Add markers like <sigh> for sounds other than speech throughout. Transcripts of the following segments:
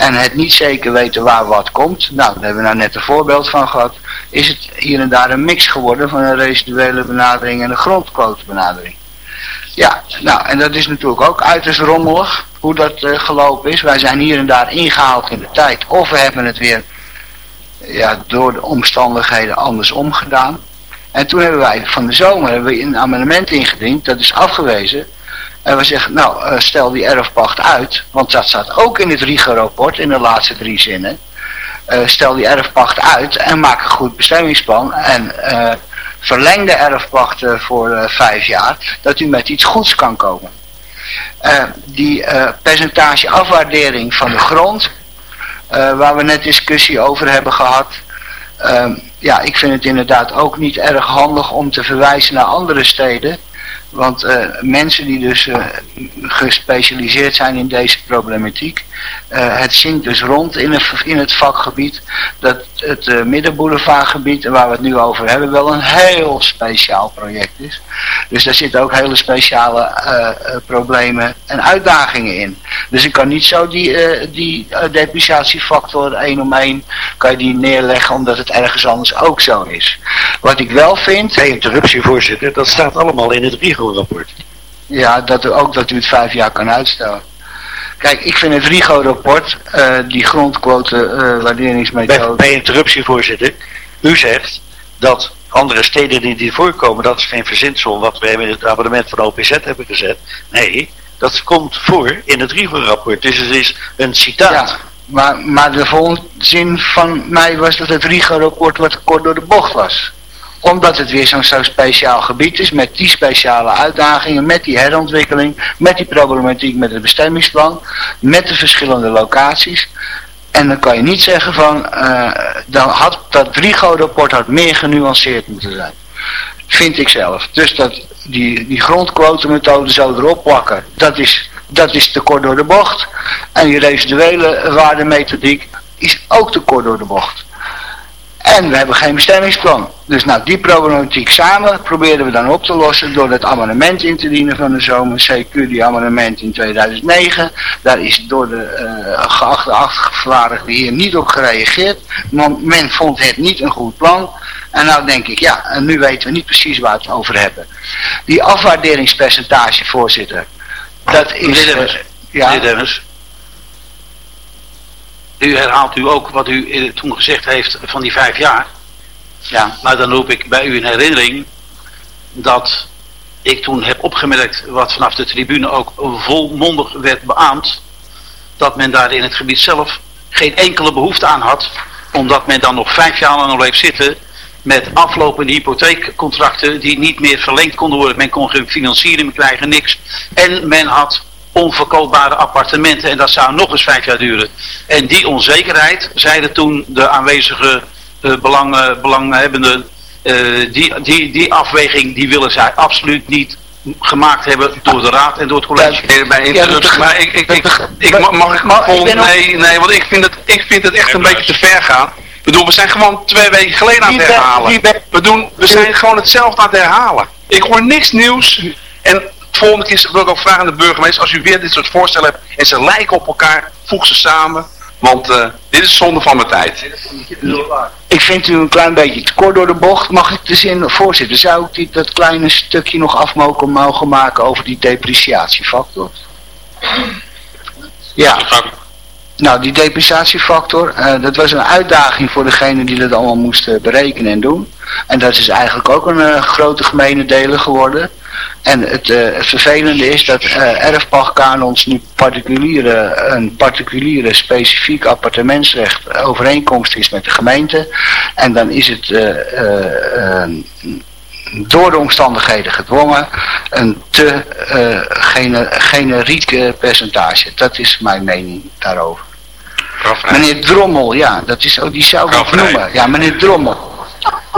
en het niet zeker weten waar wat komt, nou, daar hebben we nou net een voorbeeld van gehad, is het hier en daar een mix geworden van een residuele benadering en een grondquotebenadering. Ja, nou, en dat is natuurlijk ook uiterst rommelig, hoe dat uh, gelopen is. Wij zijn hier en daar ingehaald in de tijd, of we hebben het weer ja, door de omstandigheden anders omgedaan. En toen hebben wij van de zomer hebben we een amendement ingediend, dat is afgewezen. En we zeggen, nou, uh, stel die erfpacht uit, want dat staat ook in het RIGO-rapport, in de laatste drie zinnen. Uh, stel die erfpacht uit en maak een goed bestemmingsplan en uh, verleng de erfpachten voor vijf jaar, dat u met iets goeds kan komen. die percentage afwaardering van de grond, waar we net discussie over hebben gehad, ja, ik vind het inderdaad ook niet erg handig om te verwijzen naar andere steden. Want uh, mensen die dus uh, gespecialiseerd zijn in deze problematiek, uh, het zingt dus rond in het, in het vakgebied dat het middenboulevardgebied, waar we het nu over hebben, wel een heel speciaal project is. Dus daar zitten ook hele speciale problemen en uitdagingen in. Dus ik kan niet zo die, die depreciatiefactor één om één kan je die neerleggen omdat het ergens anders ook zo is. Wat ik wel vind... Bij interruptie voorzitter, dat staat allemaal in het RIGO-rapport. Ja, dat, ook dat u het vijf jaar kan uitstellen. Kijk, ik vind het RIGO-rapport, uh, die grondquote uh, waarderingsmethode... Bij, bij interruptie voorzitter, u zegt dat andere steden die, die voorkomen, dat is geen verzinsel wat we in het abonnement van OPZ hebben gezet. Nee, dat komt voor in het RIGO-rapport. Dus het is een citaat. Ja. Maar, maar de volgende zin van mij was dat het RIGO-rapport wat kort door de bocht was omdat het weer zo'n zo speciaal gebied is, met die speciale uitdagingen, met die herontwikkeling, met die problematiek met het bestemmingsplan, met de verschillende locaties. En dan kan je niet zeggen van, uh, dan had dat RIGO-rapport had meer genuanceerd moeten zijn. Vind ik zelf. Dus dat die, die grondquotemethode zo erop plakken, dat is, dat is te kort door de bocht. En die residuele waardemethodiek is ook te kort door de bocht. En we hebben geen bestemmingsplan. Dus nou, die problematiek samen proberen we dan op te lossen door het amendement in te dienen van de zomer. CQ die amendement in 2009. Daar is door de uh, geachte afgevaardigde hier niet op gereageerd. Want men vond het niet een goed plan. En nou denk ik, ja, en nu weten we niet precies waar we het over hebben. Die afwaarderingspercentage, voorzitter. Dat is... Meneer Demmers, uh, ja, meneer Demmers, u herhaalt u ook wat u toen gezegd heeft van die vijf jaar. Ja. Maar dan roep ik bij u in herinnering dat ik toen heb opgemerkt wat vanaf de tribune ook volmondig werd beaamd. Dat men daar in het gebied zelf geen enkele behoefte aan had. Omdat men dan nog vijf jaar lang bleef zitten met aflopende hypotheekcontracten die niet meer verlengd konden worden. Men kon geen financiering krijgen, niks. En men had onverkoopbare appartementen en dat zou nog eens vijf jaar duren. En die onzekerheid, zeiden toen de aanwezige uh, belang, belanghebbenden, uh, die, die, die afweging die willen zij absoluut niet gemaakt hebben door de raad en door het college. Ja, maar ik, ik, ik, ik, mag ik nee, nee, want ik vind het, ik vind het echt een beetje te ver gaan. Ik bedoel, we zijn gewoon twee weken geleden aan het herhalen. We, doen, we zijn gewoon hetzelfde aan het herhalen. Ik hoor niks nieuws. En volgende keer wil ik ook vragen aan de burgemeester, als u weer dit soort voorstellen hebt en ze lijken op elkaar, voeg ze samen. Want uh, dit is zonde van mijn tijd. Ik vind u een klein beetje te kort door de bocht. Mag ik de zin, voorzitter, zou ik die, dat kleine stukje nog af mogen, mogen maken over die depreciatiefactor? Ja. Nou, die depreciatiefactor, uh, dat was een uitdaging voor degene die dat allemaal moesten berekenen en doen. En dat is eigenlijk ook een uh, grote gemene deler geworden. En het, uh, het vervelende is dat uh, erfpachtkanons nu particuliere, een particuliere specifiek appartementsrecht overeenkomst is met de gemeente. En dan is het uh, door de omstandigheden gedwongen een te gener generiek percentage. Dat is mijn mening daarover. Meneer Drommel, ja, dat is, ook die zou ik noemen. Ja, meneer Drommel.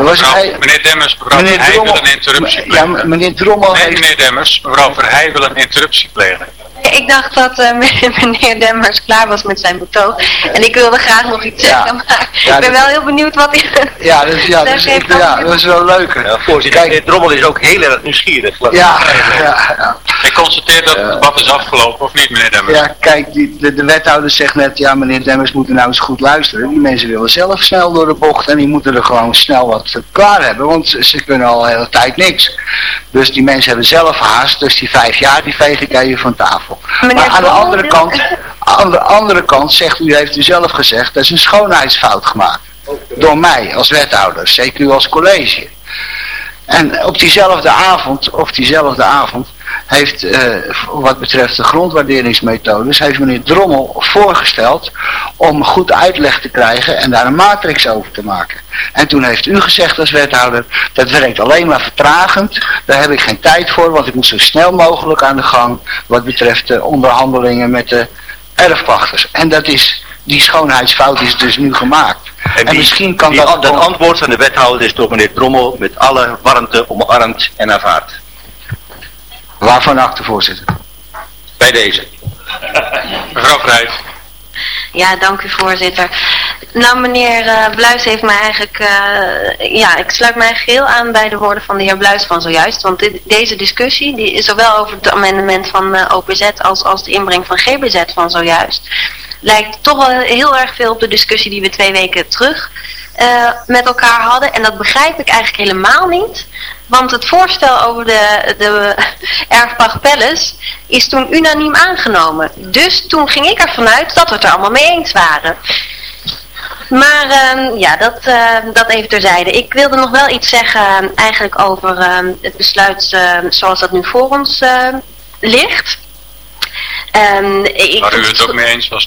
Was hij, meneer Demmers, mevrouw meneer Verheij wil een interruptie plegen. Ja, meneer Drommel Nee, meneer Demmers, mevrouw Verheij wil een interruptie plegen. Ik dacht dat uh, <laughs> meneer Demmers klaar was met zijn betoog. En ik wilde graag nog iets zeggen, maar ja, ik ben wel heel benieuwd wat hij... Ja, <laughs> dus, ja, dus ik, ja, dat is wel leuk. Ja, voorzitter, Kijk, meneer Drommel is ook heel erg nieuwsgierig. Ja, ja, ja. Ik constateer dat het debat is afgelopen, of niet meneer Demmers? Ja, kijk, die, de, de wethouder zegt net, ja meneer Demmers moet nou eens goed luisteren. Die mensen willen zelf snel door de bocht en die moeten er gewoon snel wat klaar hebben, want ze kunnen al de hele tijd niks. Dus die mensen hebben zelf haast, dus die vijf jaar die veeg ik even van tafel. Maar aan de andere kant, aan de andere kant zegt u, heeft u zelf gezegd, dat is een schoonheidsfout gemaakt. Door mij als wethouder, zeker u als college. En op diezelfde avond, of diezelfde avond, heeft uh, wat betreft de grondwaarderingsmethodes, heeft meneer Drommel voorgesteld om goed uitleg te krijgen en daar een matrix over te maken. En toen heeft u gezegd als wethouder, dat werkt alleen maar vertragend, daar heb ik geen tijd voor, want ik moet zo snel mogelijk aan de gang wat betreft de onderhandelingen met de erfpachters. En dat is, die schoonheidsfout is dus nu gemaakt. En, misschien kan dat... Dat antwoord van de wethouder is door meneer Drommel met alle warmte omarmd en aanvaard. Waarvan acte, voorzitter? Bij deze. <laughs> Mevrouw Vrijs. Ja, dank u voorzitter. Nou, meneer uh, Bluis heeft mij eigenlijk, uh, ja, ik sluit mij geheel aan bij de woorden van de heer Bluis van zojuist. Want dit, deze discussie, die is zowel over het amendement van uh, OPZ als, als de inbreng van GBZ van zojuist, lijkt toch wel heel erg veel op de discussie die we twee weken terug met elkaar hadden. En dat begrijp ik eigenlijk helemaal niet. Want het voorstel over de, de <laughs> erfpacht Palace is toen unaniem aangenomen. Dus toen ging ik ervan uit dat we het er allemaal mee eens waren. Maar uh, ja, dat, uh, dat even terzijde. Ik wilde nog wel iets zeggen ehm, eigenlijk over het besluit zoals dat nu voor ons ligt. ik Waar u het ook mee eens was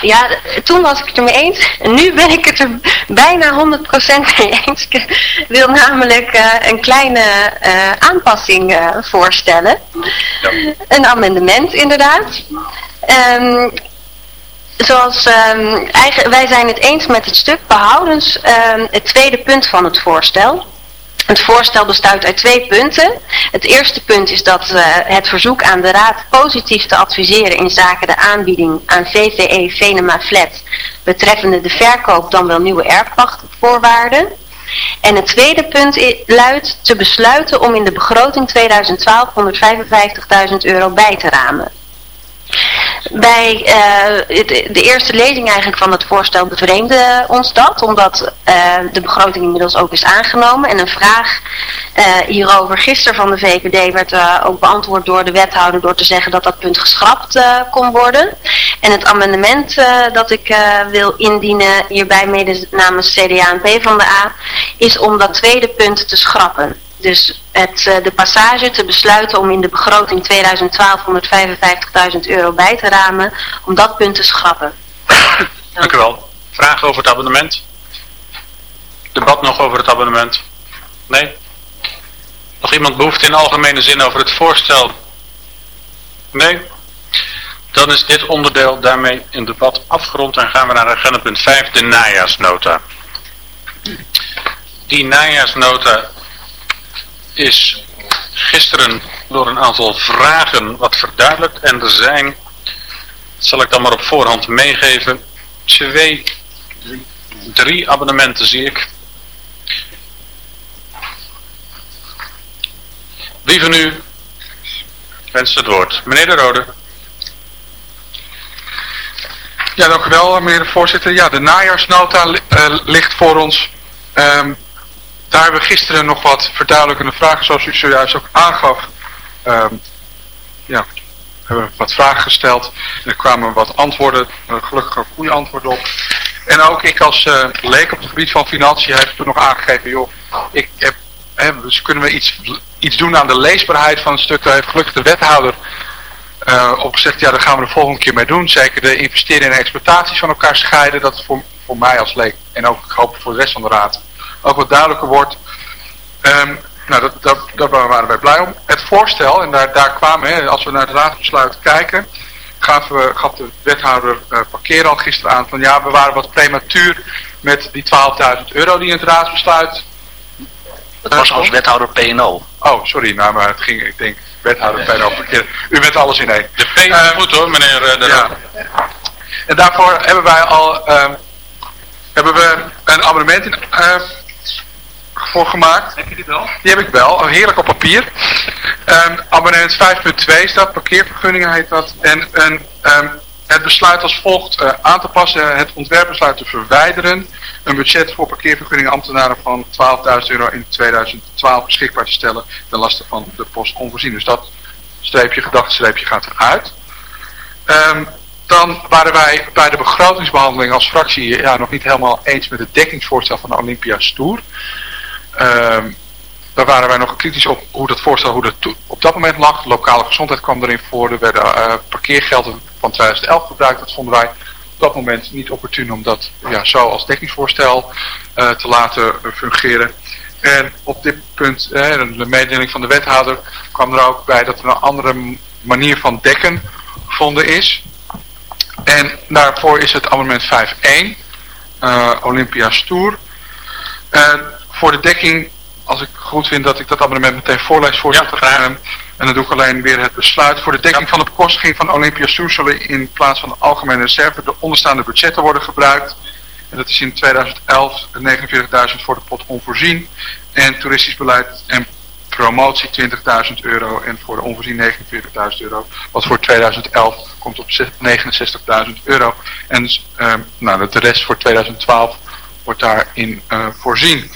ja, toen was ik het ermee eens. En nu ben ik het er bijna 100% mee eens. Ik wil namelijk uh, een kleine uh, aanpassing uh, voorstellen. Ja. Een amendement inderdaad. Um, zoals, um, eigen, wij zijn het eens met het stuk behoudens um, het tweede punt van het voorstel. Het voorstel bestaat uit twee punten. Het eerste punt is dat uh, het verzoek aan de Raad positief te adviseren in zaken de aanbieding aan VVE Venema Flat betreffende de verkoop dan wel nieuwe erfpachtvoorwaarden. En het tweede punt luidt te besluiten om in de begroting 2012 155.000 euro bij te ramen. Bij uh, de eerste lezing eigenlijk van het voorstel bevreemde ons dat, omdat uh, de begroting inmiddels ook is aangenomen. En een vraag uh, hierover gisteren van de VVD werd ook beantwoord door de wethouder door te zeggen dat dat punt geschrapt kon worden. En het amendement dat ik wil indienen hierbij mede namens CDA en P van de A is om dat tweede punt te schrappen. Dus het, uh, de passage te besluiten om in de begroting 2012 155.000 euro bij te ramen, om dat punt te schrappen. Dank u wel. Vragen over het abonnement? Debat nog over het abonnement? Nee? Nog iemand behoefte in algemene zin over het voorstel? Nee? Dan is dit onderdeel daarmee in debat afgerond en gaan we naar agenda punt 5, de najaarsnota. Die najaarsnota is gisteren door een aantal vragen wat verduidelijkt. En er zijn, zal ik dan maar op voorhand meegeven, twee, drie abonnementen zie ik. Wie van u wenst het woord? Meneer De Rode. Ja, dank u wel, meneer de voorzitter. Ja, de najaarsnota uh, ligt voor ons. Um, daar hebben we gisteren nog wat verduidelijkende vragen, zoals u zojuist ook aangaf. Um, ja, hebben wat vragen gesteld. En er kwamen wat antwoorden, uh, gelukkig ook goede antwoorden op. En ook ik als uh, leek op het gebied van financiën heb toen nog aangegeven, joh, ik heb, hè, dus kunnen we iets, iets doen aan de leesbaarheid van het stuk. Daar heeft gelukkig de wethouder uh, op gezegd, ja, daar gaan we de volgende keer mee doen. Zeker de investeringen en exploitaties van elkaar scheiden. Dat is voor, voor mij als leek en ook ik hoop voor de rest van de raad ook wat duidelijker wordt. Um, nou, dat, dat, daar waren wij blij om. Het voorstel, en daar, daar kwamen, hè, als we naar het raadsbesluit kijken, gaf, we, gaf de wethouder uh, parkeer al gisteren aan van ja, we waren wat prematuur met die 12.000 euro die in het raadsbesluit... Dat was als wethouder PNO. Oh, sorry, nou, maar het ging, ik denk, wethouder PNO parkeer. U bent alles in één. De P is uh, goed hoor, meneer uh, De ja. En daarvoor hebben wij al... Uh, hebben we een abonnement in, uh, voor gemaakt. Heb je die wel? Die heb ik wel, heerlijk op papier. Um, abonnement 5.2 staat, parkeervergunningen heet dat. En een, um, het besluit als volgt uh, aan te passen, het ontwerpbesluit te verwijderen. Een budget voor parkeervergunningen ambtenaren van 12.000 euro in 2012 beschikbaar te stellen ten laste van de post onvoorzien. Dus dat streepje, gedachtenstreepje gaat eruit. Um, dan waren wij bij de begrotingsbehandeling als fractie ja, nog niet helemaal eens met het dekkingsvoorstel van de Olympia's Tour. Um, daar waren wij nog kritisch op hoe dat voorstel hoe dat op dat moment lag. lokale gezondheid kwam erin voor. Er werden uh, parkeergelden van 2011 gebruikt. Dat vonden wij op dat moment niet opportun om dat ja, zo als dekkingsvoorstel uh, te laten fungeren. En op dit punt, uh, de mededeling van de wethouder, kwam er ook bij dat er een andere manier van dekken gevonden is. En daarvoor is het amendement 5.1, uh, Olympia's Tour. Voor de dekking als ik goed vind dat ik dat abonnement meteen voorlees, voorzitter. Ja, en, en dan doe ik alleen weer het besluit. Voor de dekking van de bekostiging van Olympia Soes zullen in plaats van de algemene reserve de onderstaande budgetten worden gebruikt. En dat is in 2011 49.000 voor de pot onvoorzien. En toeristisch beleid en promotie 20.000 euro. En voor de onvoorzien 49.000 euro. Wat voor 2011 komt op 69.000 euro. En uh, nou, de rest voor 2012 wordt daarin uh, voorzien.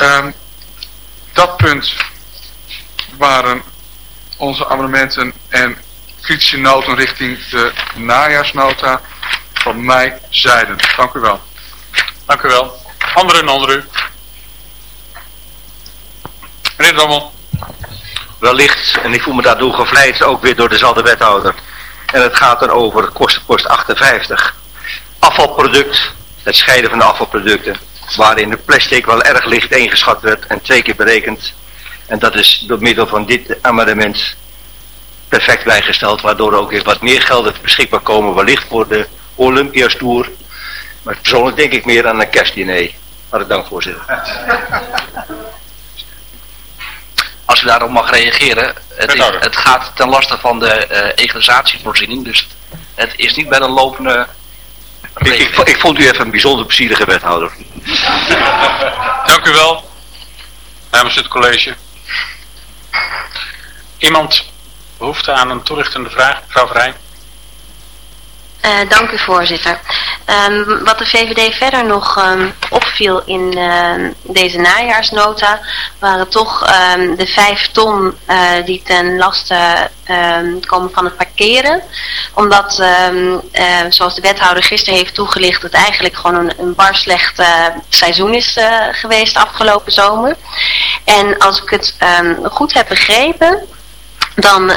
Um, dat punt waren onze amendementen en kritische noten richting de najaarsnota van mij zijden. Dank u wel. Dank u wel. Anderen onder u. Meneer Drommel. Wellicht, en ik voel me daardoor gevleid, ook weer door dezelfde wethouder. En het gaat dan over kostenpost 58. Afvalproduct, het scheiden van de afvalproducten waarin de plastic wel erg licht ingeschat werd en twee keer berekend. En dat is door middel van dit amendement perfect bijgesteld, waardoor er ook weer wat meer gelden beschikbaar komen, wellicht voor de Olympia's Tour. Maar persoonlijk denk ik meer aan een kerstdiner. Hartelijk dank voorzitter. <laughs> Als u daarop mag reageren, het, is, het gaat ten laste van de uh, egalisatievoorziening, dus het is niet bij de lopende ik, ik, ik, vond u even een bijzonder plezierige wethouder. <laughs> Dank u wel. Namens het college. Iemand behoefte aan een toelichtende vraag, mevrouw Vrij? Uh, dank u voorzitter. Um, wat de VVD verder nog um, opviel in uh, deze najaarsnota waren toch de vijf ton uh, die ten laste komen van het parkeren. Omdat, zoals de wethouder gisteren heeft toegelicht, het eigenlijk gewoon een, een bar slecht seizoen is geweest afgelopen zomer. En als ik het goed heb begrepen, dan uh,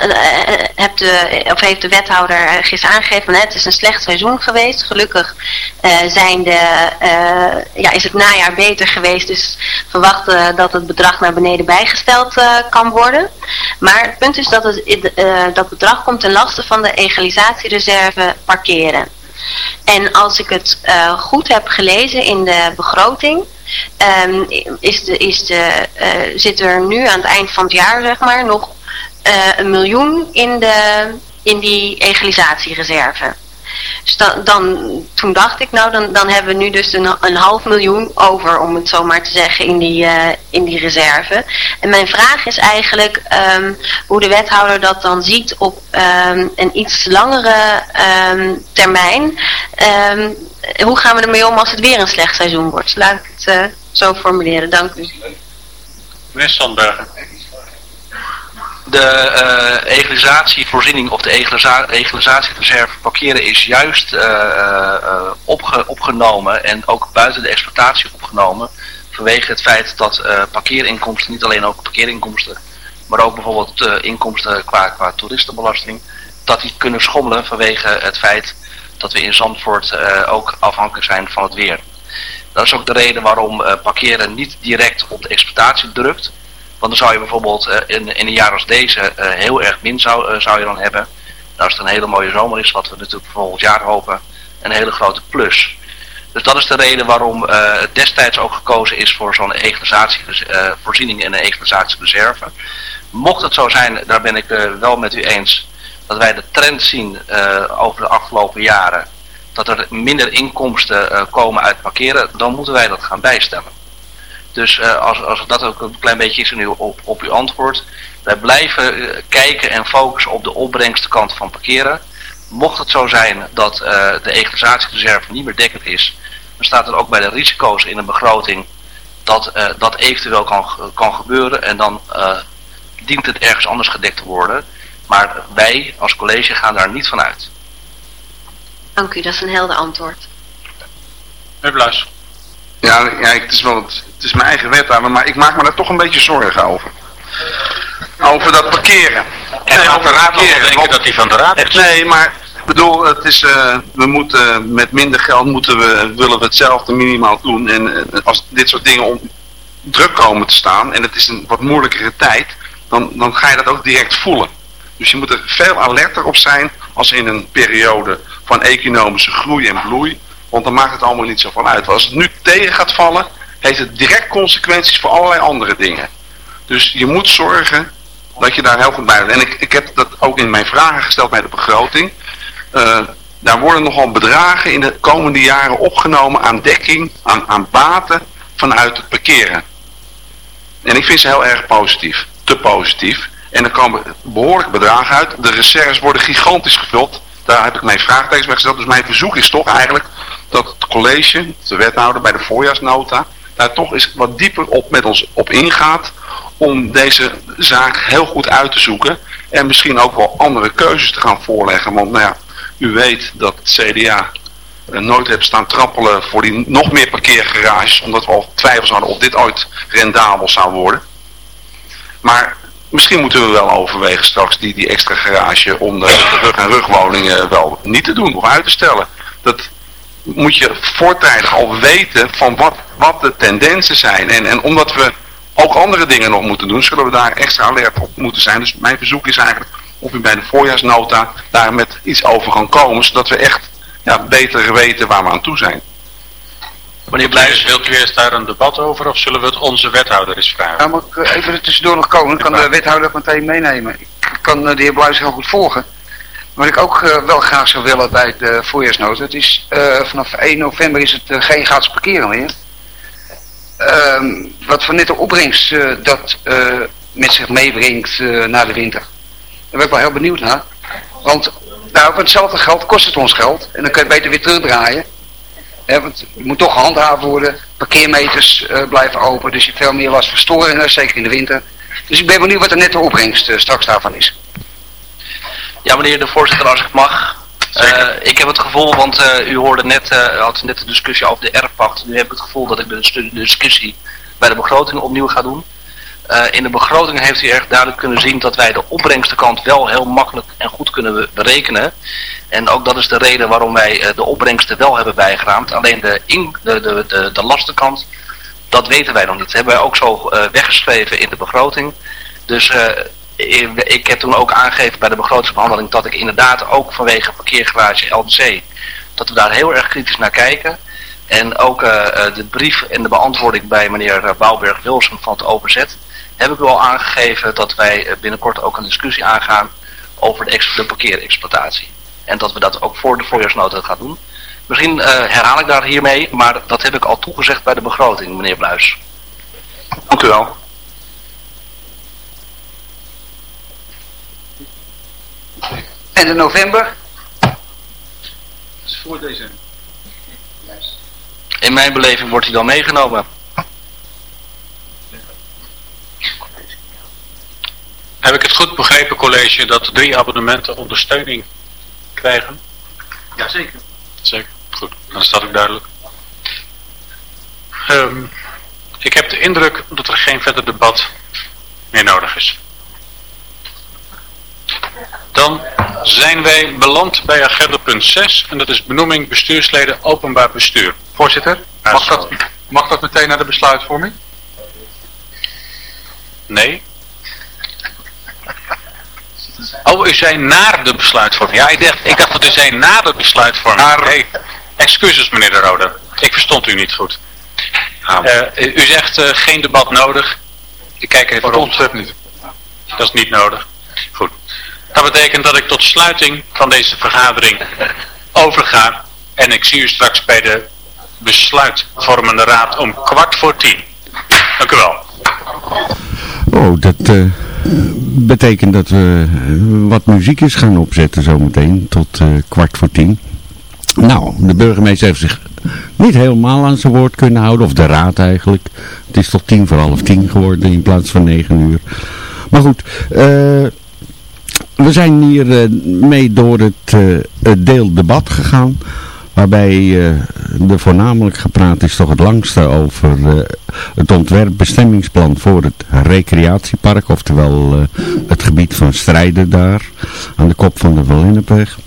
de, of heeft de wethouder gisteren aangegeven, het is een slecht seizoen geweest. Gelukkig zijn de, ja, is het najaar beter geweest, dus verwachten dat het bedrag naar beneden bijgesteld kan worden. Maar het punt is dat het, dat bedrag komt ten laste van de egalisatiereserve parkeren. En als ik het goed heb gelezen in de begroting, um, is de, is de, zit er nu aan het eind van het jaar zeg maar nog uh, een miljoen in, de, in die egalisatiereserve. Dus dan, dan, toen dacht ik, nou dan, dan hebben we nu dus een, een half miljoen over, om het zo maar te zeggen, in die, uh, in die reserve. En mijn vraag is eigenlijk um, hoe de wethouder dat dan ziet op um, een iets langere um, termijn. hoe gaan we ermee om als het weer een slecht seizoen wordt? Laat ik het uh, zo formuleren. Dank u. Meneer de uh, egalisatievoorziening of de egalisatiereserve parkeren is juist uh, opge opgenomen en ook buiten de exploitatie opgenomen vanwege het feit dat parkeerinkomsten, niet alleen ook parkeerinkomsten, maar ook bijvoorbeeld inkomsten qua, qua toeristenbelasting, dat die kunnen schommelen vanwege het feit dat we in Zandvoort ook afhankelijk zijn van het weer. Dat is ook de reden waarom parkeren niet direct op de exploitatie drukt, want dan zou je bijvoorbeeld uh, in, in een jaar als deze uh, heel erg min zou, uh, zou je dan hebben. Nou, als het een hele mooie zomer is, wat we natuurlijk volgend jaar hopen, een hele grote plus. Dus dat is de reden waarom destijds ook gekozen is voor zo'n egalisatievoorziening en een egalisatiereserve. Mocht het zo zijn, daar ben ik wel met u eens, dat wij de trend zien over de afgelopen jaren, dat er minder inkomsten komen uit parkeren, dan moeten wij dat gaan bijstellen. Dus uh, als, als dat ook een klein beetje is in uw, op, op uw antwoord. Wij blijven kijken en focussen op de opbrengstenkant van parkeren. Mocht het zo zijn dat de egalisatiereserve niet meer dekkend is, dan staat er ook bij de risico's in een begroting dat dat eventueel kan, kan gebeuren en dan dient het ergens anders gedekt te worden. Maar wij als college gaan daar niet van uit. Dank u, dat is een helder antwoord. Meneer Bluis. Ja, ja het, is wel, het, het is mijn eigen wethouder, maar ik maak me daar toch een beetje zorgen over. Over dat parkeren. En nee, over de raad denken dat hij van de raad is. Nee, maar ik bedoel, het is, uh, we moeten met minder geld moeten we, willen we hetzelfde minimaal doen. En uh, als dit soort dingen om druk komen te staan en het is een wat moeilijkere tijd, dan, dan ga je dat ook direct voelen. Dus je moet er veel alerter op zijn als in een periode van economische groei en bloei. Want dan maakt het allemaal niet zoveel uit. als het nu tegen gaat vallen, heeft het direct consequenties voor allerlei andere dingen. Dus je moet zorgen dat je daar heel goed bij bent. En ik, ik heb dat ook in mijn vragen gesteld bij de begroting. Uh, daar worden nogal bedragen in de komende jaren opgenomen aan dekking, aan, aan baten vanuit het parkeren. En ik vind ze heel erg positief. Te positief. En er komen behoorlijke bedragen uit. De reserves worden gigantisch gevuld. Daar heb ik mijn vraagtekens bij gesteld. Dus mijn verzoek is toch eigenlijk dat het college, de wethouder bij de voorjaarsnota, daar toch eens wat dieper op met ons op ingaat om deze zaak heel goed uit te zoeken en misschien ook wel andere keuzes te gaan voorleggen. Want nou ja, u weet dat het CDA nooit heeft staan trappelen voor die nog meer parkeergarages, omdat we al twijfels hadden of dit ooit rendabel zou worden. Maar Misschien moeten we wel overwegen straks die, die extra garage onder de rug- en rugwoningen wel niet te doen of uit te stellen. Dat moet je voortijdig al weten van wat, wat de tendensen zijn. En, en omdat we ook andere dingen nog moeten doen, zullen we daar extra alert op moeten zijn. Dus mijn verzoek is eigenlijk of u bij de voorjaarsnota daar met iets over kan komen, zodat we echt ja, beter weten waar we aan toe zijn. Meneer Blijs, wilt u eerst daar een debat over of zullen we het onze wethouder eens vragen? Ja, mag ik eh, even er tussendoor nog komen? Ik kan de wethouder meteen meenemen. Ik kan eh, de heer Bluis heel goed volgen. Wat ik ook uh, wel graag zou willen bij de voorjaarsnota, het is uh, vanaf 1 november is het uh, geen gratis parkeren meer. Ehm, wat voor nette opbrengst dat met zich meebrengt na de winter. Daar ben ik wel heel benieuwd naar. Want nou, voor hetzelfde geld kost het ons geld. En dan kun je beter weer terugdraaien want het moet toch gehandhaafd worden. Parkeermeters uh, blijven open. Dus je hebt veel meer last van storingen, zeker in de winter. Dus ik ben benieuwd wat de nette opbrengst uh, straks daarvan is. Ja meneer de voorzitter, als ik mag. Uh, ik heb het gevoel, want u hoorde net, had net de discussie over de erfpacht. Nu heb ik het gevoel dat ik de discussie bij de begroting opnieuw ga doen. In de begroting heeft u erg duidelijk kunnen zien dat wij de opbrengstenkant wel heel makkelijk en goed kunnen berekenen. En ook dat is de reden waarom wij eh, de opbrengsten wel hebben bijgeraamd. Alleen de, in, de, de, de, lastenkant, dat weten wij nog niet. Dat hebben wij ook zo uh, weggeschreven in de begroting. Dus ik heb toen ook aangegeven bij de begrotingsbehandeling dat ik inderdaad ook vanwege parkeergarage LDC, dat we daar heel erg kritisch naar kijken. En ook de brief en de beantwoording bij meneer Bouwberg-Wilson van het OPZ heb ik wel aangegeven dat wij binnenkort ook een discussie aangaan over de, de parkeerexploitatie. En dat we dat ook voor de voorjaarsnota gaan doen. Misschien uh, herhaal ik daar hiermee, maar dat heb ik al toegezegd bij de begroting, meneer Bluis. Dank u wel. En in november? Dat is voor december. In mijn beleving wordt hij dan meegenomen. Heb ik het goed begrepen, college, dat drie abonnementen ondersteuning krijgen? Jazeker. Zeker, goed. Dan staat ook duidelijk. Um, ik heb de indruk dat er geen verder debat meer nodig is. Dan zijn wij beland bij agenda punt 6 en dat is benoeming bestuursleden openbaar bestuur. Voorzitter, mag dat, mag dat meteen naar de besluitvorming? Nee. Oh, u zei naar de besluitvorming. Ja, ik dacht, ik dacht dat u zei na de besluitvorming. Naar... Hey, excuses meneer de Rode. Ik verstond u niet goed. Uh, u zegt uh, geen debat nodig. Ik kijk even rond. Dat niet. Dat is niet nodig. Goed. Dat betekent dat ik tot sluiting van deze vergadering <laughs> overga. En ik zie u straks bij de besluitvormende raad om kwart voor tien. Dank u wel. Oh, dat uh, betekent dat we wat muziekjes gaan opzetten zometeen tot uh, kwart voor tien. Nou, de burgemeester heeft zich niet helemaal aan zijn woord kunnen houden, of de raad eigenlijk. Het is tot tien voor half tien geworden in plaats van negen uur. Maar goed, we zijn hier mee door het, het deeldebat gegaan. Waarbij uh, er voornamelijk gepraat is toch het langste over het ontwerpbestemmingsplan voor het recreatiepark. Oftewel het gebied van Strijden daar, aan de kop van de Valennepweg.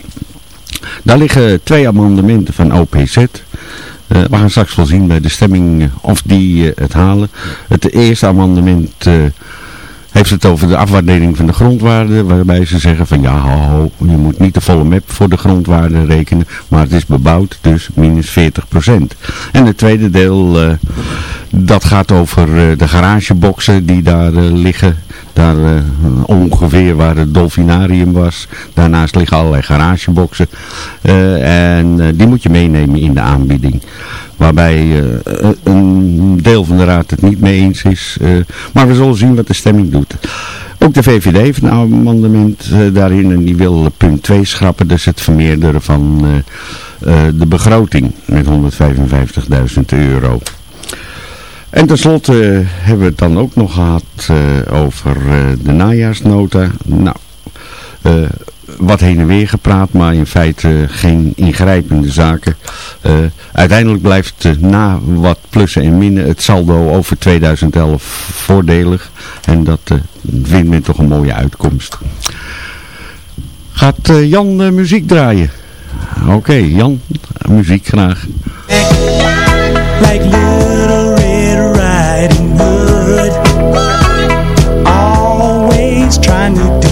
Daar liggen twee amendementen van OPZ. We gaan straks wel zien bij de stemming of die het halen. Het eerste amendement heeft het over de afwaardering van de grondwaarde, waarbij ze zeggen van ja, ho, je moet niet de volle map voor de grondwaarde rekenen, maar het is bebouwd, dus minus 40%. En het tweede deel, uh, dat gaat over uh, de garageboxen die daar uh, liggen, daar ongeveer waar het dolfinarium was. Daarnaast liggen allerlei garageboxen en die moet je meenemen in de aanbieding. Waarbij een deel van de raad het niet mee eens is. Maar we zullen zien wat de stemming doet. Ook de VVD heeft een amendement daarin en die wil punt 2 schrappen. Dus het vermeerderen van de begroting met 155.000 euro. En tenslotte hebben we het dan ook nog gehad over de najaarsnota. Nou, wat heen en weer gepraat, maar in feite geen ingrijpende zaken. Uiteindelijk blijft na wat plussen en minnen het saldo over 2011 voordelig. En dat vindt men toch een mooie uitkomst. Gaat Jan muziek draaien? Oké, Jan, muziek graag. Like Hood Always trying to do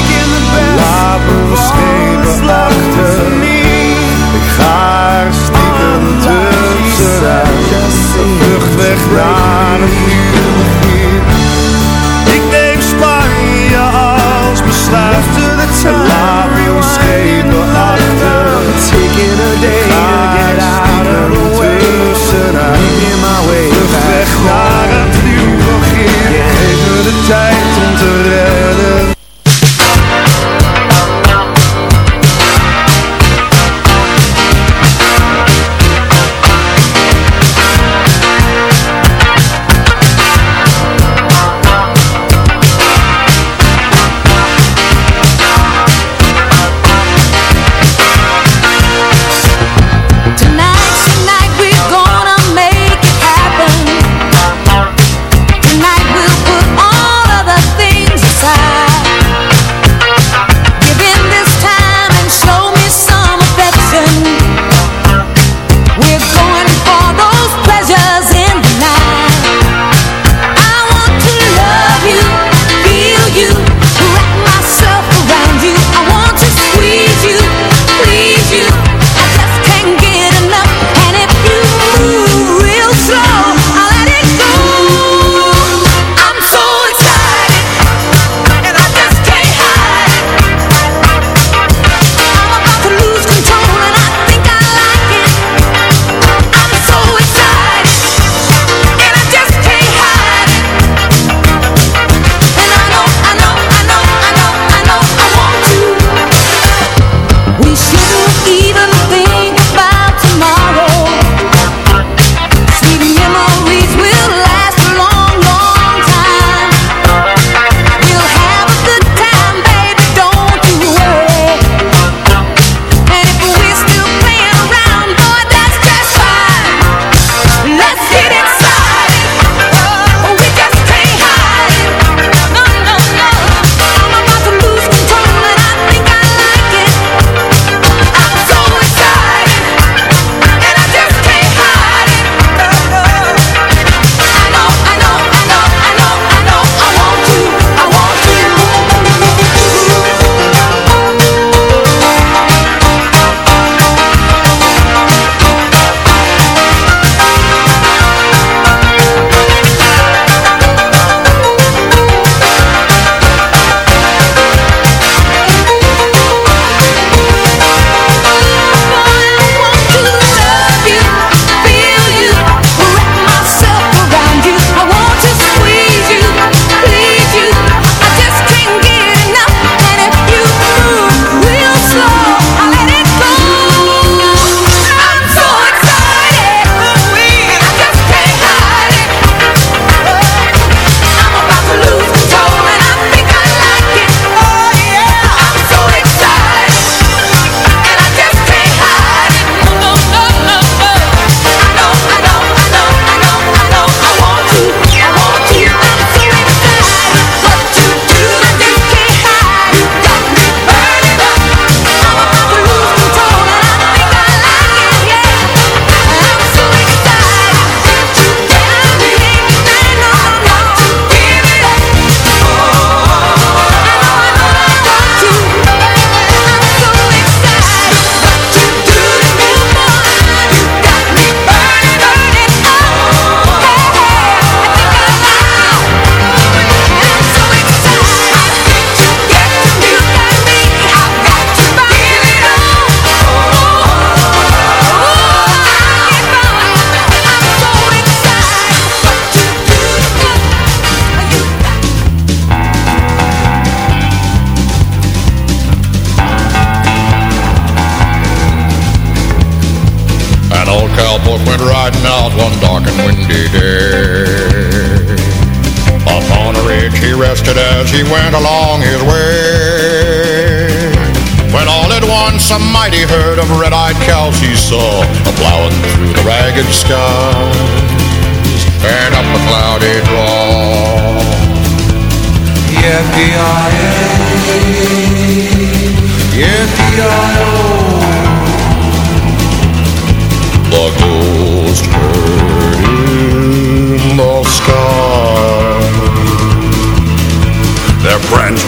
Laat me schepen achter Ik ga er stiekem tussenuit Een vlucht weg naar een nieuw begin Ik neem Spanje als besluit Laat me schepen achter Ik ga er stiekem tussenuit. Vlucht weg naar een Geef me de tijd om te redden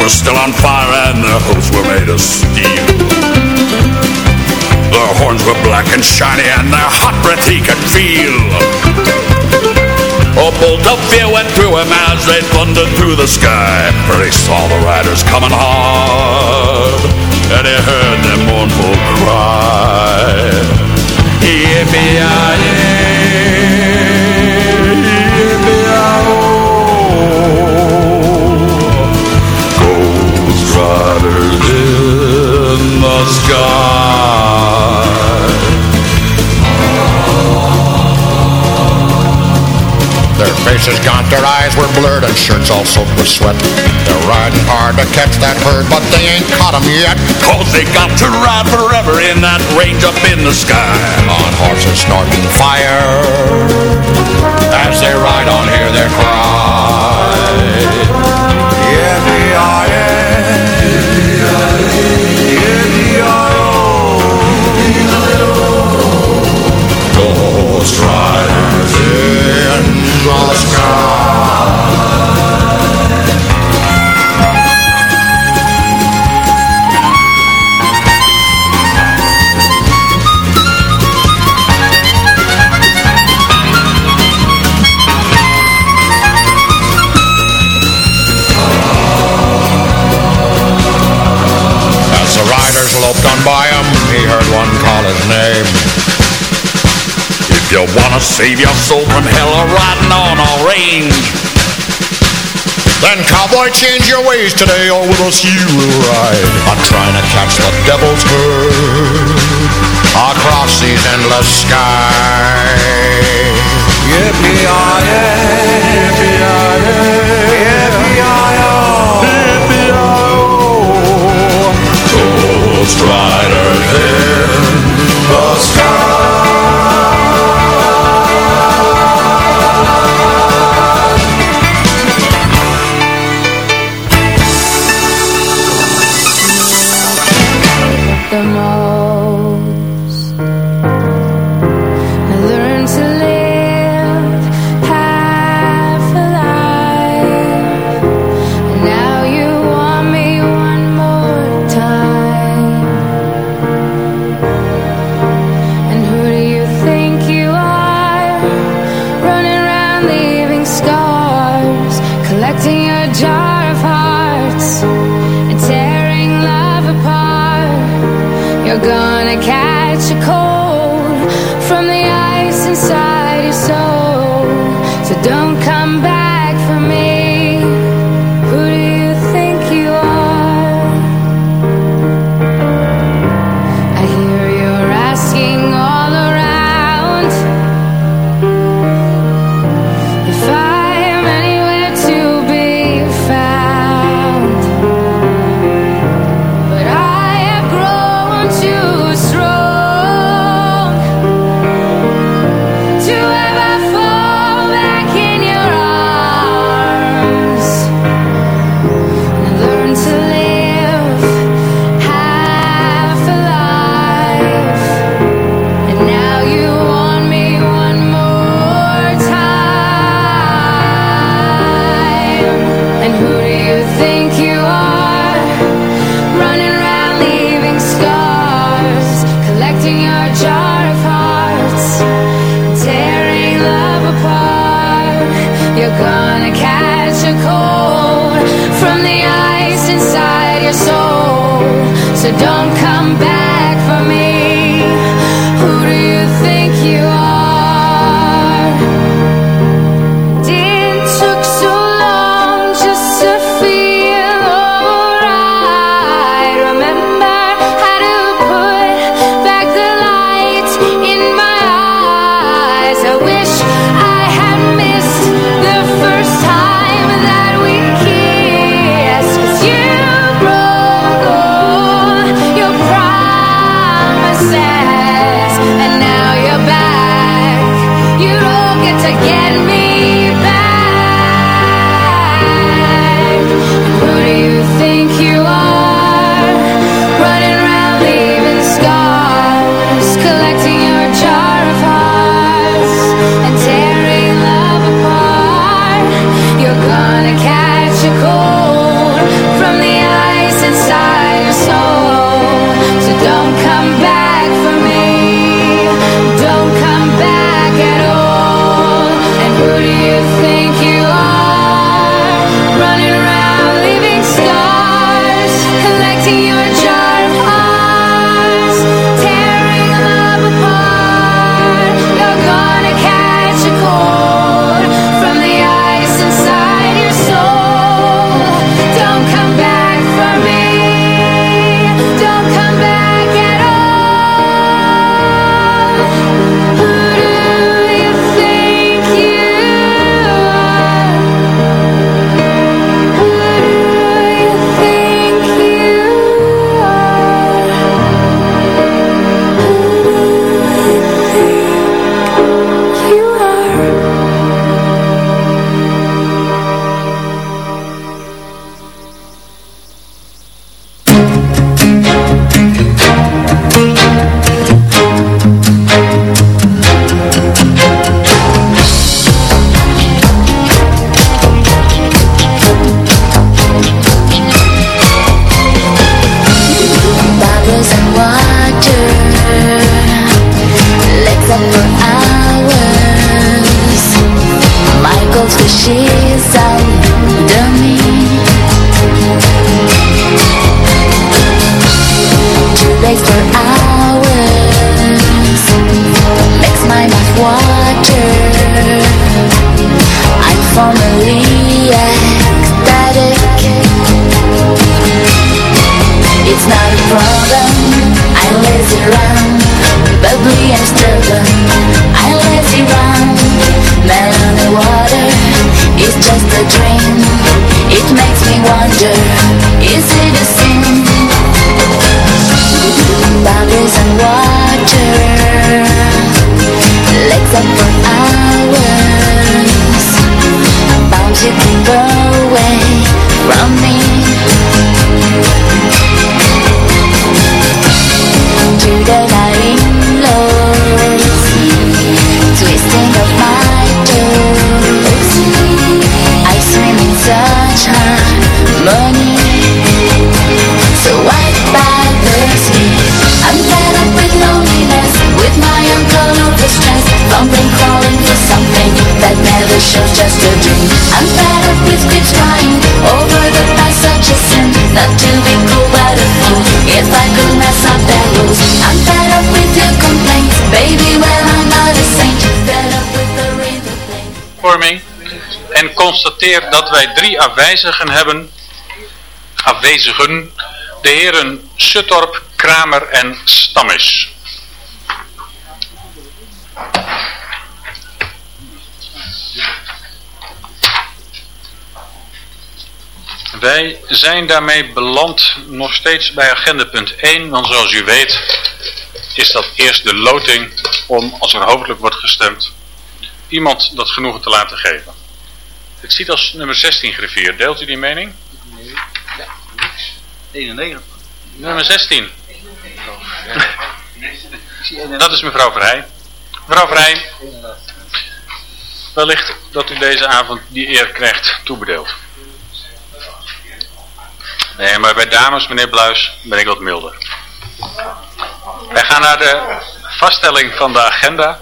were still on fire and their hooves were made of steel. Their horns were black and shiny and their hot breath he could feel. A bolt of through him as they thundered through the sky. For he saw the riders coming hard, and he heard their and shirts all soaked with sweat. They're riding hard to catch that herd, but they ain't caught caught 'em yet. Cause they got to ride forever in that range up in the sky. On horses snorting fire. As they ride on, hear their cry. Wanna save your soul from hell or riding on a range, then cowboy, change your ways today, or with us you will ride. I'm trying to catch the devil's herd across these endless skies. Yippee-yi-yay, yippee-yi-yay, yippee-yi-oh, yippee-yi-oh. Ghost riders in the sky. En constateer dat wij drie afwijzigen hebben, afwezigen, de heren Suttorp, Kramer en Stammes. Wij zijn daarmee beland nog steeds bij agenda punt 1, want zoals u weet is dat eerst de loting om, als er hoofdelijk wordt gestemd, iemand dat genoegen te laten geven. Het ziet als nummer 16 griffier. Deelt u die mening? Ja, 91. Nummer 16. Dat is mevrouw Vrij. Mevrouw Vrij, wellicht dat u deze avond die eer krijgt toebedeeld. Nee, maar bij dames, meneer Bluis, ben ik wat milder. Wij gaan naar de vaststelling van de agenda.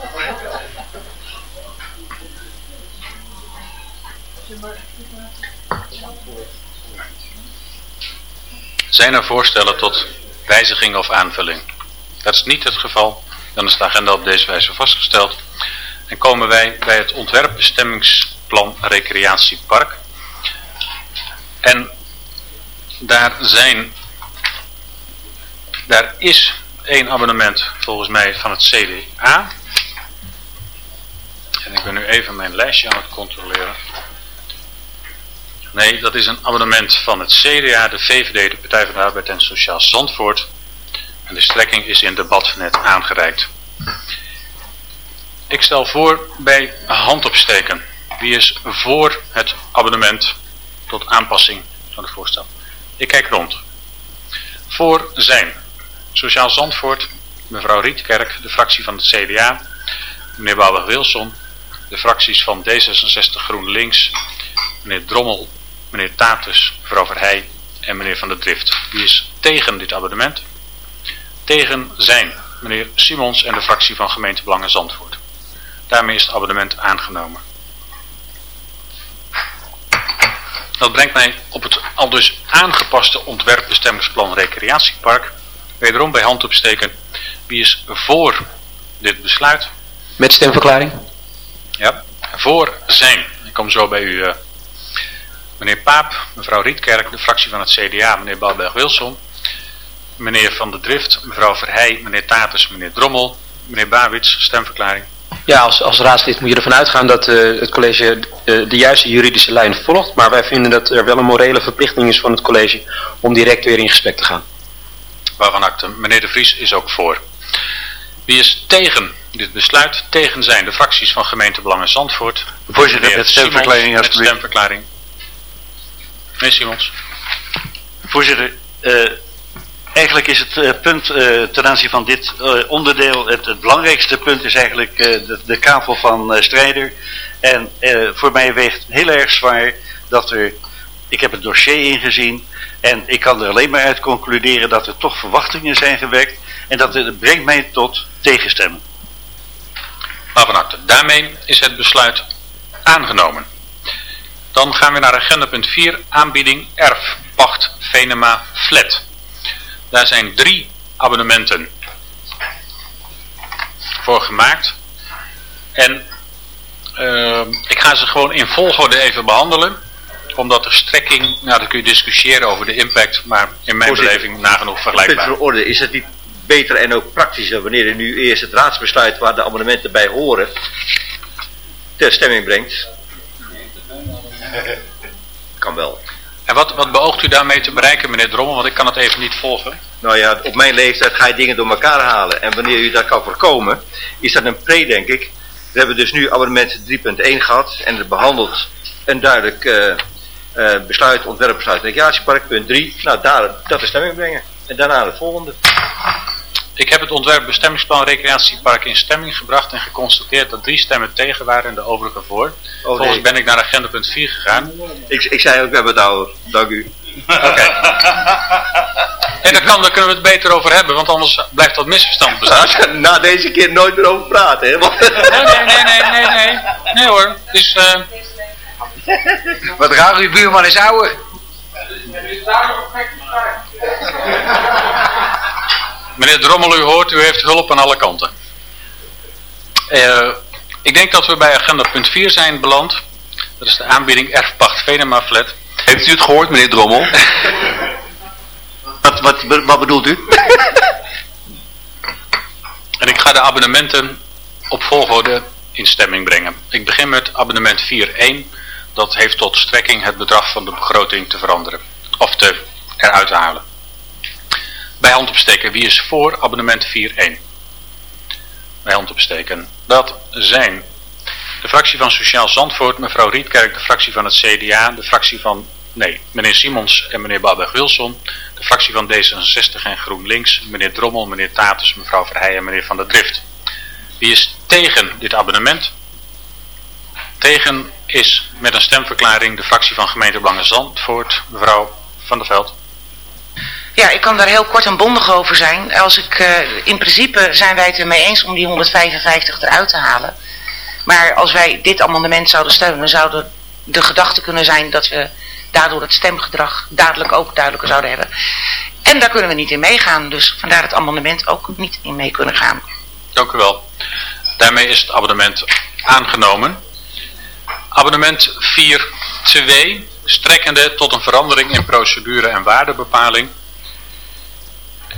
Zijn er voorstellen tot wijziging of aanvulling? Dat is niet het geval. Dan is de agenda op deze wijze vastgesteld. En komen wij bij het ontwerpbestemmingsplan recreatiepark. En daar zijn, daar is één abonnement volgens mij van het CDA. En ik ben nu even mijn lijstje aan het controleren. Nee, dat is een abonnement van het CDA, de VVD, de Partij van de Arbeid en Sociaal Zandvoort. En de strekking is in debat net aangereikt. Ik stel voor bij hand opsteken. Wie is voor het abonnement tot aanpassing van het voorstel? Ik kijk rond. Voor zijn Sociaal Zandvoort, mevrouw Rietkerk, de fractie van het CDA, meneer Bouwer-Wilson, de fracties van D66 GroenLinks, meneer Drommel, meneer Tatus, mevrouw Verheij en meneer Van der Drift. Wie is tegen dit abonnement? Tegen zijn meneer Simons en de fractie van gemeentebelangen Zandvoort. Daarmee is het abonnement aangenomen. Dat brengt mij op het al dus aangepaste ontwerpbestemmingsplan recreatiepark. Wederom bij hand opsteken. Wie is voor dit besluit? Met stemverklaring? Ja, voor zijn. Ik kom zo bij u. Uh, meneer Paap, mevrouw Rietkerk, de fractie van het CDA, meneer Balberg-Wilson. Meneer Van der Drift, mevrouw Verheij, meneer Tatus, meneer Drommel, meneer Bawits, stemverklaring. Ja, als, als raadslid moet je ervan uitgaan dat uh, het college uh, de juiste juridische lijn volgt. Maar wij vinden dat er wel een morele verplichting is van het college om direct weer in gesprek te gaan. Waarvan acte. Meneer De Vries is ook voor. Wie is tegen dit besluit? Tegen zijn de fracties van gemeentebelangen Zandvoort. Voorzitter, met stemverklaring Met stemverklaring. Meneer. Voorzitter, uh, Eigenlijk is het uh, punt uh, ten aanzien van dit onderdeel, het, belangrijkste punt is eigenlijk de, de, kavel van Strijder. En voor mij weegt heel erg zwaar dat er, ik heb het dossier ingezien en ik kan er alleen maar uit concluderen dat er toch verwachtingen zijn gewekt. En dat eh, brengt mij tot tegenstemmen. Maar van. Daarmee is het besluit aangenomen. Dan gaan we naar agenda punt 4, aanbieding erfpacht Venema Flat. Daar zijn drie abonnementen voor gemaakt. En uh, ik ga ze gewoon in volgorde even behandelen. Omdat de strekking, nou dan kun je discussiëren over de impact, maar in mijn beleving nagenoeg vergelijkbaar. Voor orde, is het niet beter en ook praktischer wanneer je nu eerst het raadsbesluit waar de abonnementen bij horen ter stemming brengt? <laughs> kan wel. En wat, wat beoogt u daarmee te bereiken, meneer Drommel? Want ik kan het even niet volgen. Nou ja, op mijn leeftijd ga je dingen door elkaar halen. En wanneer u dat kan voorkomen, is dat een pre, denk ik. We hebben dus nu abonnement 3.1 gehad. En het behandelt een duidelijk uh, uh, besluit, ontwerpbesluit recreatiepark. Punt 3. Nou, daar, dat de stemming brengen. En daarna het volgende. Ik heb het ontwerp bestemmingsplan recreatiepark in stemming gebracht en geconstateerd dat drie stemmen tegen waren en de overige voor. Oh, Volgens ben ik naar agenda punt 4 gegaan. Ik, ik zei ook, we hebben het ouder. Dank u. Oké. Okay. En daar, kan, daar kunnen we het beter over hebben, want anders blijft dat misverstand bestaan. <laughs> Na deze keer nooit meer over praten, hè? Nee, nee, nee, nee, nee, nee. Nee hoor, dus... Uh... Wat graag uw buurman is ouder. <laughs> Meneer Drommel, u hoort, u heeft hulp aan alle kanten. Uh, ik denk dat we bij agenda punt 4 zijn beland. Dat is de aanbieding erfpacht Venema Flat. Heeft u het gehoord, meneer Drommel? <laughs> wat, wat, wat bedoelt u? en ik ga de abonnementen op volgorde in stemming brengen. Ik begin met abonnement 4.1. Dat heeft tot strekking het bedrag van de begroting te veranderen. Of te eruit te halen. Bij hand opsteken. Wie is voor abonnement 4.1? Bij hand opsteken. Dat zijn de fractie van Sociaal Zandvoort, mevrouw Rietkerk, de fractie van het CDA, de fractie van, nee, meneer Simons en meneer Babberg-Wilson, de fractie van D66 en GroenLinks, meneer Drommel, meneer Tatus, mevrouw Verheijen en meneer Van der Drift. Wie is tegen dit abonnement? Tegen is met een stemverklaring de fractie van gemeentebelangen Zandvoort, mevrouw Van der Veld. Ja, ik kan daar heel kort en bondig over zijn. Als ik, uh, in principe zijn wij het ermee eens om die 155 eruit te halen. Maar als wij dit amendement zouden steunen, zou de gedachte kunnen zijn dat we daardoor het stemgedrag dadelijk ook duidelijker zouden hebben. En daar kunnen we niet in meegaan, dus vandaar het amendement ook niet in mee kunnen gaan. Dank u wel. Daarmee is het abonnement aangenomen. Abonnement 4.2, strekkende tot een verandering in procedure en waardebepaling.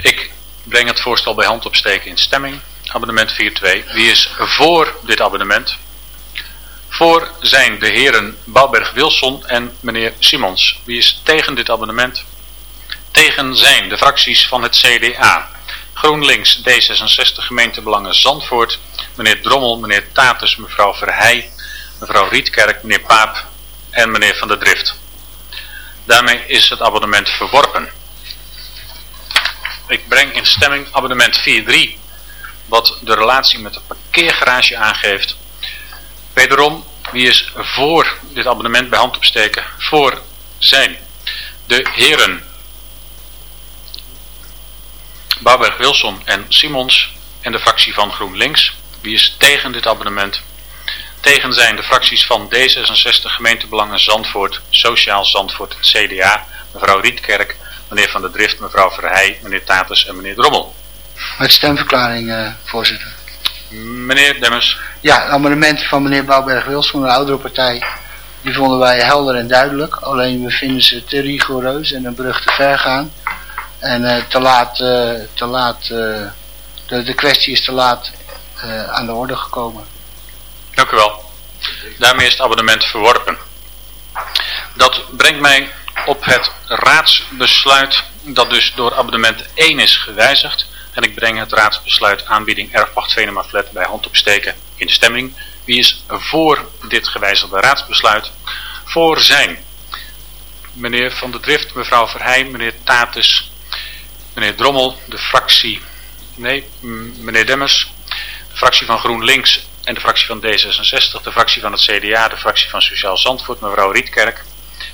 Ik breng het voorstel bij hand opsteken in stemming. Abonnement 4.2. Wie is voor dit abonnement? Voor zijn de heren Bouwberg-Wilson en meneer Simons. Wie is tegen dit abonnement? Tegen zijn de fracties van het CDA. GroenLinks, D66, gemeentebelangen Zandvoort, meneer Drommel, meneer Tatus, mevrouw Verheij, mevrouw Rietkerk, meneer Paap en meneer Van der Drift. Daarmee is het abonnement verworpen. Ik breng in stemming abonnement 4.3, wat de relatie met de parkeergarage aangeeft. Wederom, wie is voor dit abonnement bij hand opsteken? Voor zijn de heren Bouwberg-Wilson en Simons en de fractie van GroenLinks. Wie is tegen dit abonnement? Tegen zijn de fracties van D66, gemeentebelangen Zandvoort, Sociaal Zandvoort, CDA, mevrouw Rietkerk, meneer Van der Drift, mevrouw Verheij, meneer Tatus en meneer Drommel. Met stemverklaring, uh, voorzitter. Meneer Demmers. Ja, het amendement van meneer Bouwberg-Wilson, de oudere partij, die vonden wij helder en duidelijk. Alleen we vinden ze te rigoureus en een brug te ver gaan. En uh, te laat, uh, te laat de, de kwestie is te laat aan de orde gekomen. Dank u wel. Daarmee is het abonnement verworpen. Dat brengt mij op het raadsbesluit dat dus door abonnement 1 is gewijzigd. En ik breng het raadsbesluit aanbieding erfpacht Venema Flat bij hand opsteken in stemming. Wie is voor dit gewijzigde raadsbesluit? Voor zijn meneer Van der Drift, mevrouw Verheij, meneer Tatus, meneer Drommel, de fractie, nee, meneer Demmers, de fractie van GroenLinks en de fractie van D66, de fractie van het CDA, de fractie van Sociaal Zandvoort, mevrouw Rietkerk.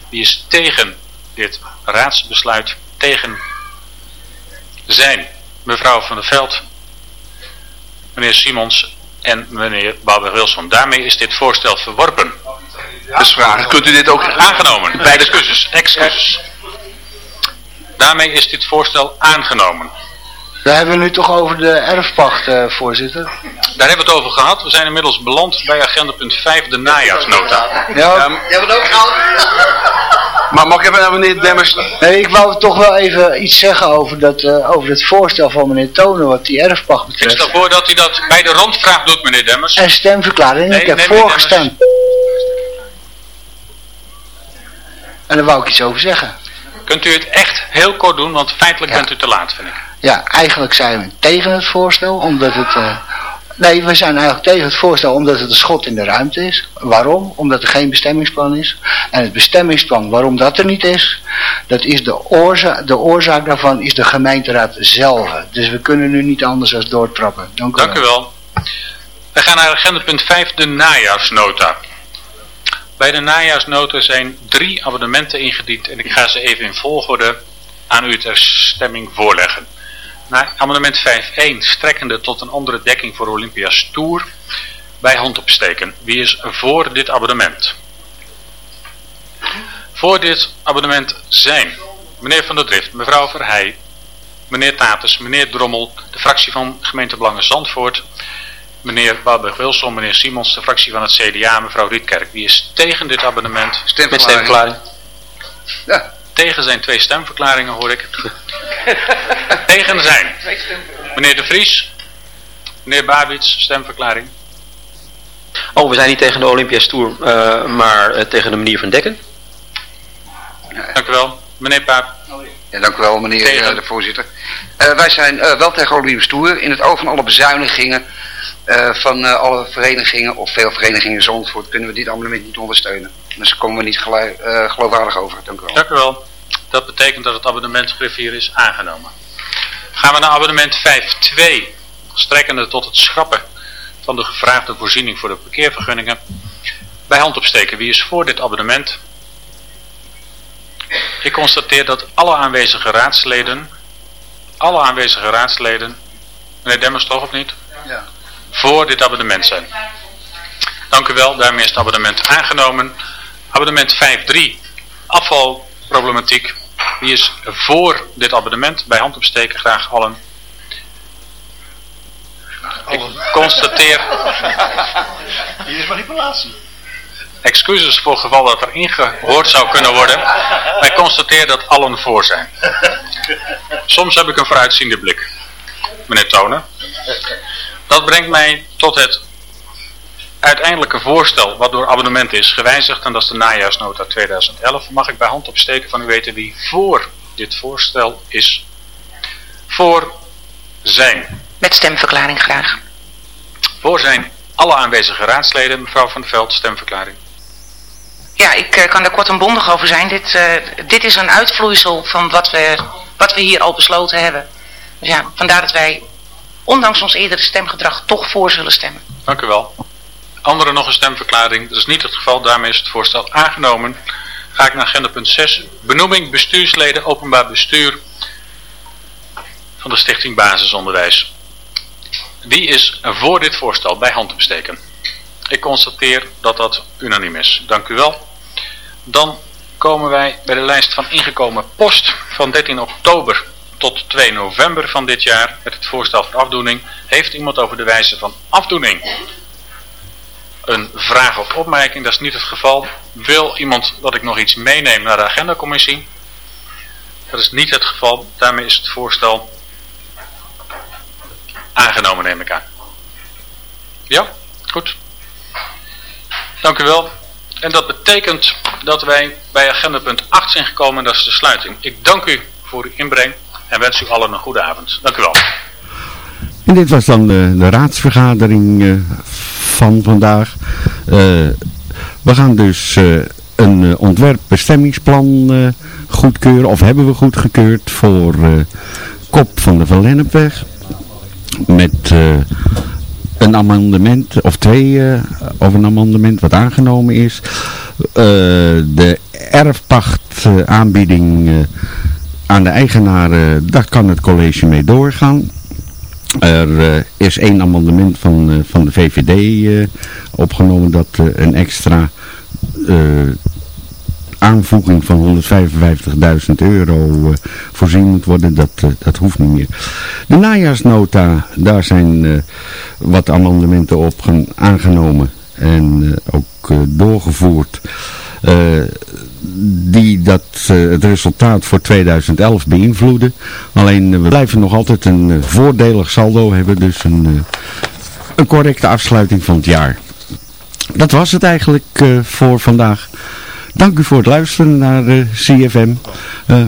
Wie is tegen dit raadsbesluit, tegen zijn mevrouw Van der Veld, meneer Simons en meneer Barbara Wilson. Daarmee is dit voorstel verworpen. Dus vragen, kunt u dit ook... Aangenomen, bij de excuses, excuses. Daarmee is dit voorstel aangenomen. Daar hebben we nu toch over de erfpacht, uh, voorzitter? Daar hebben we het over gehad. We zijn inmiddels beland bij agenda punt 5, de najaarsnota. Ja, um, jij het ook gehad? Maar mag ik even naar meneer Demmers? Nee, ik wou toch wel even iets zeggen over, dat, uh, over het voorstel van meneer Tonen, wat die erfpacht betreft. Ik stel voor dat hij dat bij de rondvraag doet, meneer Demmers. En stemverklaring, nee, ik heb nee, voorgestemd. En daar wou ik iets over zeggen. Kunt u het echt heel kort doen, want feitelijk bent u te laat, vind ik. Ja, eigenlijk zijn we tegen het voorstel, omdat het... Uh, nee, we zijn eigenlijk tegen het voorstel omdat het een schot in de ruimte is. Waarom? Omdat er geen bestemmingsplan is. En het bestemmingsplan, waarom dat er niet is, dat is de oorzaak, de oorzaak daarvan is de gemeenteraad zelf. Dus we kunnen nu niet anders dan doortrappen. Dank u Dank. U wel. We gaan naar agenda punt 5, de najaarsnota. Bij de najaarsnota zijn drie abonnementen ingediend en ik ga ze even in volgorde aan u ter stemming voorleggen. Naar amendement 5.1 strekkende tot een andere dekking voor Olympia's Tour bij hand opsteken. Wie is voor dit abonnement? Voor dit abonnement zijn meneer Van der Drift, mevrouw Verheij, meneer Tatus, meneer Drommel, de fractie van gemeentebelangen Zandvoort, meneer Babberg Wilson, meneer Simons, de fractie van het CDA, mevrouw Rietkerk. Wie is tegen dit abonnement? Met stemverklaring. Ja. Tegen zijn twee stemverklaringen hoor ik. <laughs> tegen zijn. Meneer De Vries. Meneer Babits, stemverklaring. Oh, we zijn niet tegen de Olympia's Tour, uh, maar uh, tegen de manier van dekken. Dank u wel. Meneer Paap. Ja, dank u wel, meneer uh, de voorzitter. wij zijn wel tegen Olympisch Tour. In het oog van alle bezuinigingen van alle verenigingen, of veel verenigingen Zandvoort, kunnen we dit amendement niet ondersteunen. Dus komen we niet geloofwaardig over. Dank u wel. Dank u wel. Dat betekent dat het abonnement griffier is aangenomen. Gaan we naar abonnement 5.2, strekkende tot het schrappen van de gevraagde voorziening voor de parkeervergunningen. Bij hand opsteken, wie is voor dit abonnement? Ik constateer dat alle aanwezige raadsleden, alle aanwezige raadsleden, meneer Demmers toch of niet? Ja. Voor dit abonnement zijn. Dank u wel, daarmee is het abonnement aangenomen. Abonnement 5.3, afvalproblematiek. Wie is voor dit abonnement? Bij hand opsteken graag allen. Ik constateer... Hier is manipulatie. Excuses voor geval dat er ingehoord zou kunnen worden. Maar ik constateer dat allen voor zijn. Soms heb ik een vooruitziende blik. Meneer Tonen. Dat brengt mij tot het uiteindelijke voorstel wat door abonnement is gewijzigd. En dat is de najaarsnota 2011. Mag ik bij hand opsteken van u weten wie voor dit voorstel is. Voor zijn. Met stemverklaring graag. Voor zijn alle aanwezige raadsleden. Mevrouw van der Veld, stemverklaring. Ja, ik uh, kan er kort en bondig over zijn. Dit, uh, dit is een uitvloeisel van wat we, wat we hier al besloten hebben. Dus ja, vandaar dat wij, ondanks ons eerdere stemgedrag, toch voor zullen stemmen. Dank u wel. Anderen nog een stemverklaring. Dat is niet het geval. Daarmee is het voorstel aangenomen. Ga ik naar agenda punt 6. Benoeming bestuursleden openbaar bestuur van de Stichting Basisonderwijs. Wie is voor dit voorstel bij hand opsteken? Ik constateer dat dat unaniem is. Dank u wel. Dan komen wij bij de lijst van ingekomen post van 13 oktober tot 2 november van dit jaar met het voorstel voor afdoening. Heeft iemand over de wijze van afdoening een vraag of opmerking? Dat is niet het geval. Wil iemand dat ik nog iets meeneem naar de agendacommissie? Dat is niet het geval. Daarmee is het voorstel aangenomen neem ik aan. Ja, goed. Dank u wel. En dat betekent dat wij bij agenda punt 8 zijn gekomen, dat is de sluiting. Ik dank u voor uw inbreng en wens u allen een goede avond. Dank u wel. En dit was dan de, de raadsvergadering uh, van vandaag. Uh, we gaan dus uh, een uh, ontwerpbestemmingsplan goedkeuren, of hebben we goedgekeurd voor Kop van de Van Lennepweg. Met een amendement, of twee, of een amendement wat aangenomen is. de erfpachtaanbieding aan de eigenaren, daar kan het college mee doorgaan. Er is één amendement van, van de VVD opgenomen dat een extra aanvoeging van 155.000 euro voorzien moet worden. Dat, dat hoeft niet meer. De najaarsnota, daar zijn wat amendementen op aangenomen en ook doorgevoerd die dat, uh, het resultaat voor 2011 beïnvloeden. Alleen uh, we blijven nog altijd een voordelig saldo hebben, dus een, een correcte afsluiting van het jaar. Dat was het eigenlijk voor vandaag. Dank u voor het luisteren naar CFM.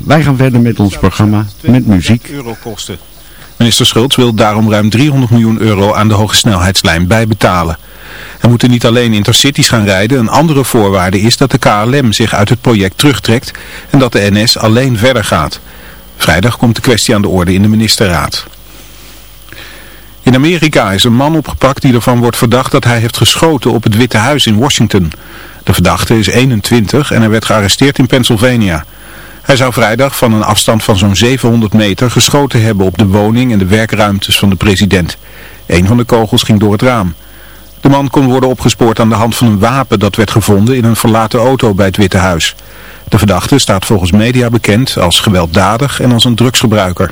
wij gaan verder met ons programma, met muziek. Euro kosten. Minister Schultz wil daarom ruim 300 miljoen euro aan de hoge snelheidslijn bijbetalen. Er moeten niet alleen intercities gaan rijden, een andere voorwaarde is dat de KLM zich uit het project terugtrekt en dat de NS alleen verder gaat. Vrijdag komt de kwestie aan de orde in de ministerraad. In Amerika is een man opgepakt die ervan wordt verdacht dat hij heeft geschoten op het Witte Huis in Washington. De verdachte is 21 en hij werd gearresteerd in Pennsylvania. Hij zou vrijdag van een afstand van zo'n 700 meter geschoten hebben op de woning en de werkruimtes van de president. Een van de kogels ging door het raam. De man kon worden opgespoord aan de hand van een wapen dat werd gevonden in een verlaten auto bij het Witte Huis. De verdachte staat volgens media bekend als gewelddadig en als een drugsgebruiker.